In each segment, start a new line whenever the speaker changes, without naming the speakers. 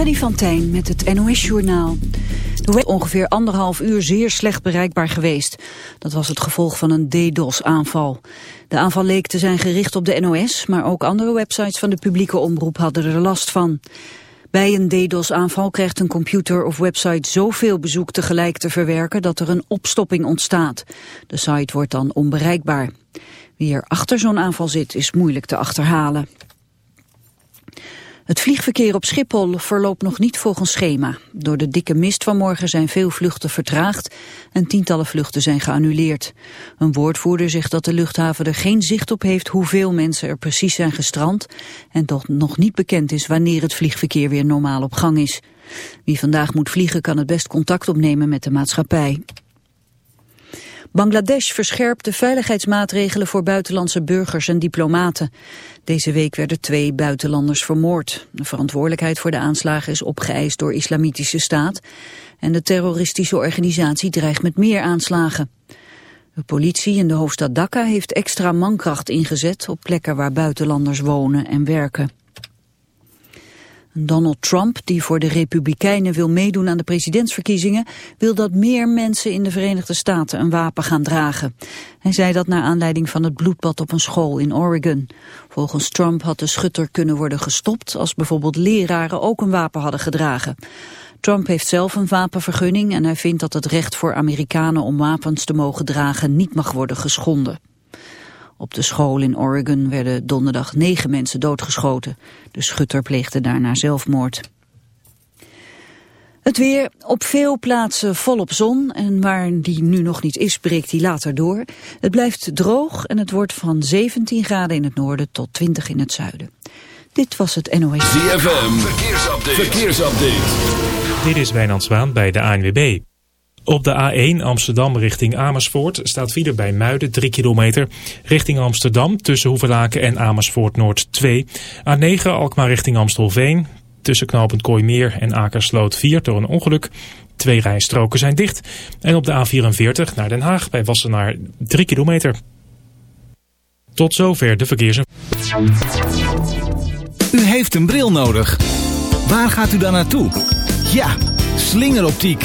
Freddy van Tijn met het NOS-journaal. De web ongeveer anderhalf uur zeer slecht bereikbaar geweest. Dat was het gevolg van een DDoS-aanval. De aanval leek te zijn gericht op de NOS, maar ook andere websites van de publieke omroep hadden er last van. Bij een DDoS-aanval krijgt een computer of website zoveel bezoek tegelijk te verwerken dat er een opstopping ontstaat. De site wordt dan onbereikbaar. Wie er achter zo'n aanval zit is moeilijk te achterhalen. Het vliegverkeer op Schiphol verloopt nog niet volgens schema. Door de dikke mist van morgen zijn veel vluchten vertraagd en tientallen vluchten zijn geannuleerd. Een woordvoerder zegt dat de luchthaven er geen zicht op heeft hoeveel mensen er precies zijn gestrand en dat nog niet bekend is wanneer het vliegverkeer weer normaal op gang is. Wie vandaag moet vliegen kan het best contact opnemen met de maatschappij. Bangladesh verscherpt de veiligheidsmaatregelen voor buitenlandse burgers en diplomaten. Deze week werden twee buitenlanders vermoord. De verantwoordelijkheid voor de aanslagen is opgeëist door Islamitische Staat. En de terroristische organisatie dreigt met meer aanslagen. De politie in de hoofdstad Dhaka heeft extra mankracht ingezet op plekken waar buitenlanders wonen en werken. Donald Trump, die voor de Republikeinen wil meedoen aan de presidentsverkiezingen, wil dat meer mensen in de Verenigde Staten een wapen gaan dragen. Hij zei dat naar aanleiding van het bloedbad op een school in Oregon. Volgens Trump had de schutter kunnen worden gestopt als bijvoorbeeld leraren ook een wapen hadden gedragen. Trump heeft zelf een wapenvergunning en hij vindt dat het recht voor Amerikanen om wapens te mogen dragen niet mag worden geschonden. Op de school in Oregon werden donderdag negen mensen doodgeschoten. De schutter pleegde daarna zelfmoord. Het weer op veel plaatsen volop zon en waar die nu nog niet is, breekt die later door. Het blijft droog en het wordt van 17 graden in het noorden tot 20 in het zuiden. Dit was het NOS.
ZFM, verkeersupdate. verkeersupdate.
Dit is Wijnand Zwaan bij de ANWB. Op de A1 Amsterdam richting Amersfoort staat file bij Muiden 3 kilometer. Richting Amsterdam tussen Hoevelaken en Amersfoort Noord 2. A9 Alkmaar richting Amstelveen. Tussen knooppunt Kooimeer en Akersloot 4 door een ongeluk. Twee rijstroken zijn dicht. En op de A44 naar Den Haag bij Wassenaar 3 kilometer. Tot zover de verkeers.
U heeft een bril nodig. Waar gaat u dan naartoe? Ja, slingeroptiek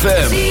ZFM.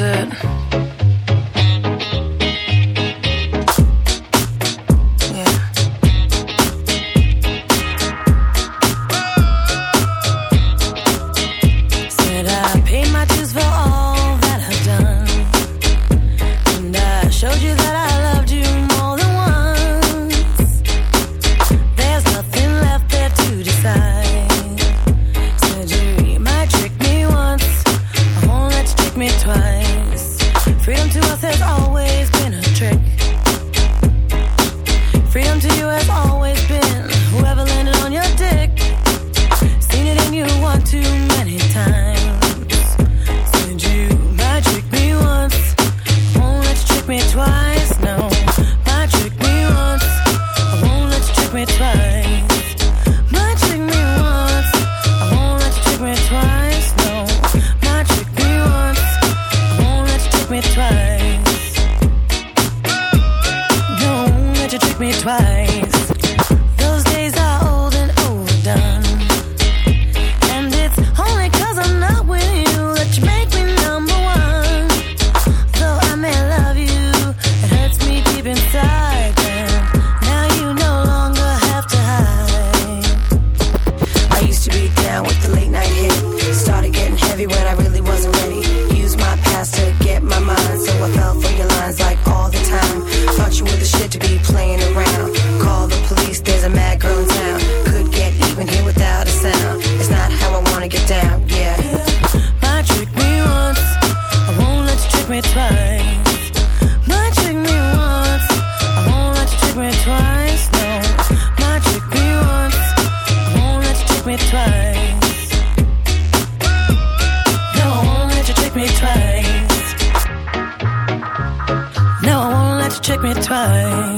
it. ZFM.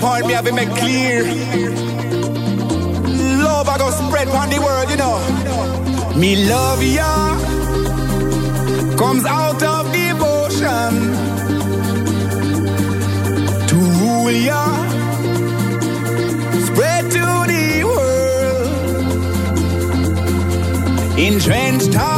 point me have it made clear. Love I go spread on the world, you know. Me love ya comes out of devotion to rule ya, spread to the world.
Entrenched.
Time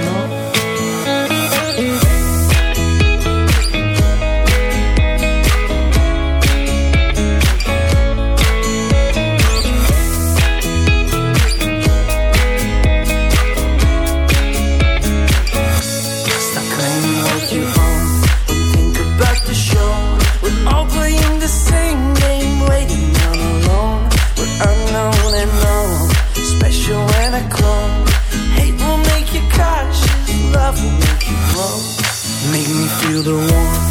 feel the warmth.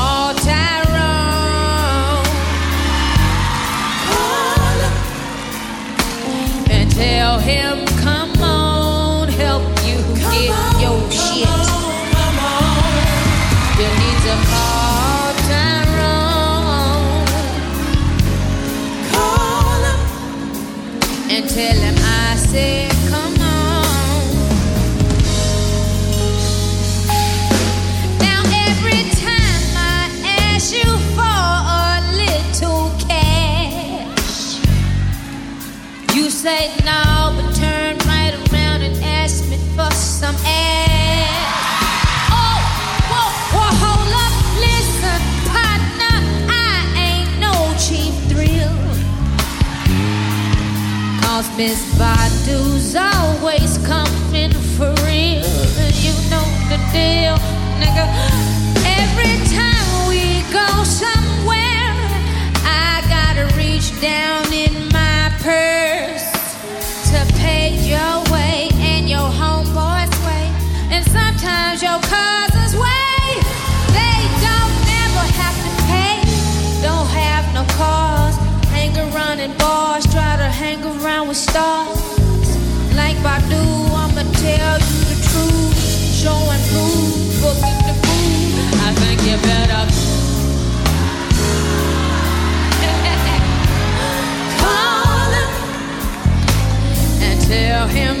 tell him Miss Badu's always coming for real. You know the deal, nigga. Every time with stars. Like Badu, I'ma tell you the truth. Show and prove, booking the food. I think you better call him and tell him